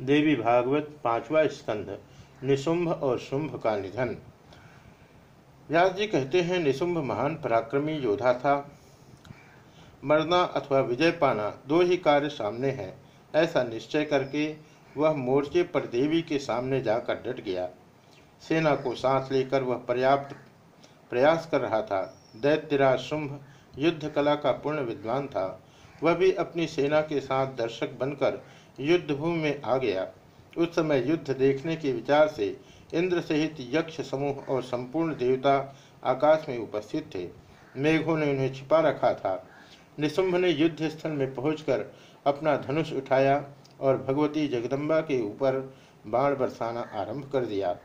देवी भागवत पांचवा स्कंध, निशुंभ और शुंभ का निधन। व्यास जी कहते हैं, निशुंभ महान पराक्रमी योद्धा था। मरना अथवा विजय पाना दो ही कार्य सामने हैं। ऐसा निश्चय करके वह मोर्चे पर देवी के सामने जाकर डट गया। सेना को सांस लेकर वह पर्याप्त प्रयास कर रहा था। दैत्यराज शुंभ युद्ध कला का पूर्ण विद्वान था। वह भी अपनी सेना के साथ दर्शक बनकर युद्ध भूमि में आ गया। उस समय युद्ध देखने के विचार से इंद्र सहित यक्ष समूह और संपूर्ण देवता आकाश में उपस्थित थे। मेघों ने उन्हें छिपा रखा था। निशुंभ ने युद्ध स्थल में पहुंचकर अपना धनुष उठाया और भगवती जगदम्बा के ऊपर बाण बरसाना आरंभ कर दिया।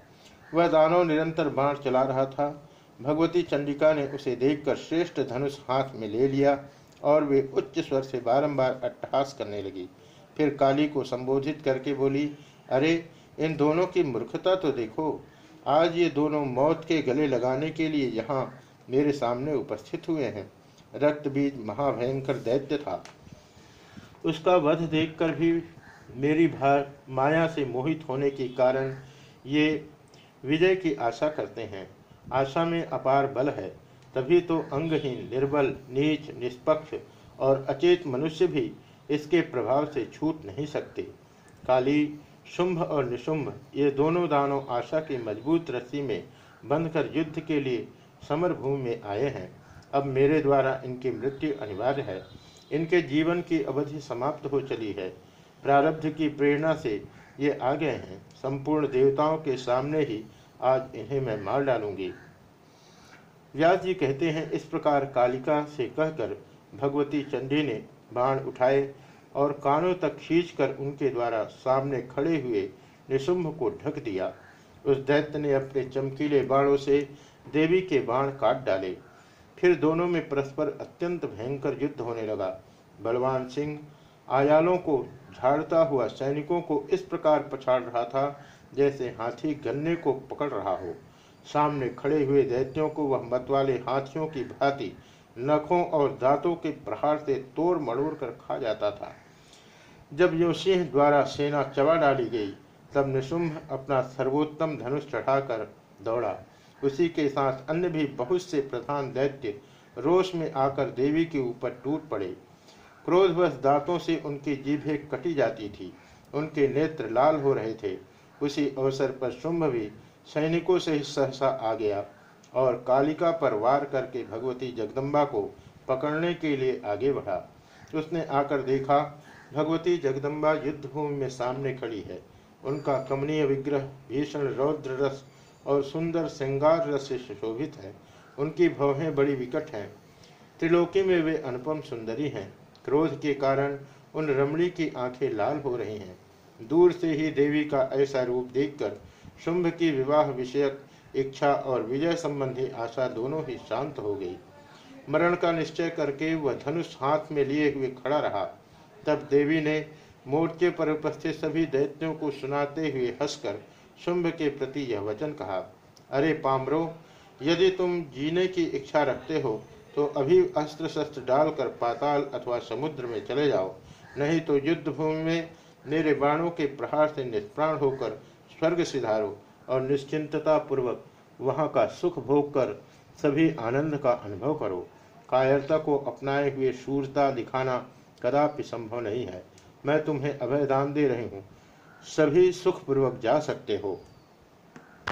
वह दानव निरंतर बाण चला रहा था। भगवती चंडिका ने उसे देखकर श्रेष्ठ धनुष हाथ में ले लिया और वे उच्च स्वर से बारंबार अट्टहास करने लगी। फिर काली को संबोधित करके बोली, अरे, इन दोनों की मूर्खता तो देखो। आज ये दोनों मौत के गले लगाने के लिए यहाँ मेरे सामने उपस्थित हुए हैं। रक्त बीज महाभयंकर दैत्य था। उसका वध देखकर भी मेरी भार माया से मोहित होने के कारण ये विजय की आशा करते हैं। आशा में अपार बल है। तभी तो अंगहीन, निर्बल, नीच, निष्पक्ष और अचेत मनुष्य भी इसके प्रभाव से छूट नहीं सकते। काली, शुंभ और निशुंभ, ये दोनों दानों आशा की मज़बूत रस्सी में बंधकर युद्ध के लिए समर भूमि में आए हैं। अब मेरे द्वारा इनकी मृत्यु अनिवार्य है। इनके जीवन की अवधि समाप्त हो चली है। प्रारब्ध की प्रेरणा से ये आ गए हैं। संपूर्ण देवताओं के सामने ही आज इन्हें मैं मार डालूँगी। व्यास जी कहते हैं, इस प्रकार कालिका से कहकर भगवती चंडी ने बाण उठाए और कानों तक खींचकर उनके द्वारा सामने खड़े हुए निशुंभ को ढक दिया। उस दैत्य ने अपने चमकीले बाणों से देवी के बाण काट डाले। फिर दोनों में परस्पर अत्यंत भयंकर युद्ध होने लगा। बलवान सिंह आयालों को झाड़ता हुआ सैनिकों को इस प्रकार पछाड़ रहा था जैसे हाथी गन्ने को पकड़ रहा हो। सामने खड़े हुए दैत्यों को वह मतवाले हाथियों की भांति नखों और दांतों के प्रहार से तोड़ मड़ोड़ कर खा जाता था। जब योसिंह द्वारा सेना चबा डाली गई, तब निशुंभ अपना सर्वोत्तम धनुष चढ़ाकर दौड़ा। उसी के साथ अन्य भी बहुत से प्रधान दैत्य रोष में आकर देवी के ऊपर टूट पड़े। क्रोधवश दांतों से उनकी जीभें कटी जाती थी। उनके नेत्र लाल हो रहे थे। उसी अवसर पर शुंभ भी सैनिकों से सहसा आ गया। और कालिका पर वार करके भगवती जगदम्बा को पकड़ने के लिए आगे बढ़ा। उसने आकर देखा, भगवती जगदम्बा युद्ध भूमि में सामने खड़ी है। उनका कमनीय विग्रह भीषण रौद्र रस और सुंदर श्रृंगार रस से सुशोभित है। उनकी भवें बड़ी विकट हैं। त्रिलोकी में वे अनुपम सुंदरी हैं। क्रोध के कारण उन रमणी की आँखें लाल हो रही हैं। दूर से ही देवी का ऐसा रूप देखकर शुंभ की विवाह विषयक इच्छा और विजय संबंधी आशा दोनों ही शांत हो गई। मरण का निश्चय करके वह धनुष हाथ में लिए हुए खड़ा रहा। तब देवी ने मोर्चे पर उपस्थित सभी दैत्यों को सुनाते हुए हंसकर शुंभ के प्रति यह वचन कहा, अरे पामरो यदि तुम जीने की इच्छा रखते हो तो अभी अस्त्र शस्त्र डालकर पाताल अथवा समुद्र में चले जाओ। नहीं तो युद्ध भूमि में मेरे बाणों के प्रहार से निष्प्राण होकर स्वर्ग सिधारो। और निश्चिंतता पूर्वक वहाँ का सुख भोग कर सभी आनंद का अनुभव करो। कायरता को अपनाए हुए शूरता दिखाना कदापि संभव नहीं है। मैं तुम्हें अभयदान दे रही हूँ। सभी सुखपूर्वक जा सकते हो।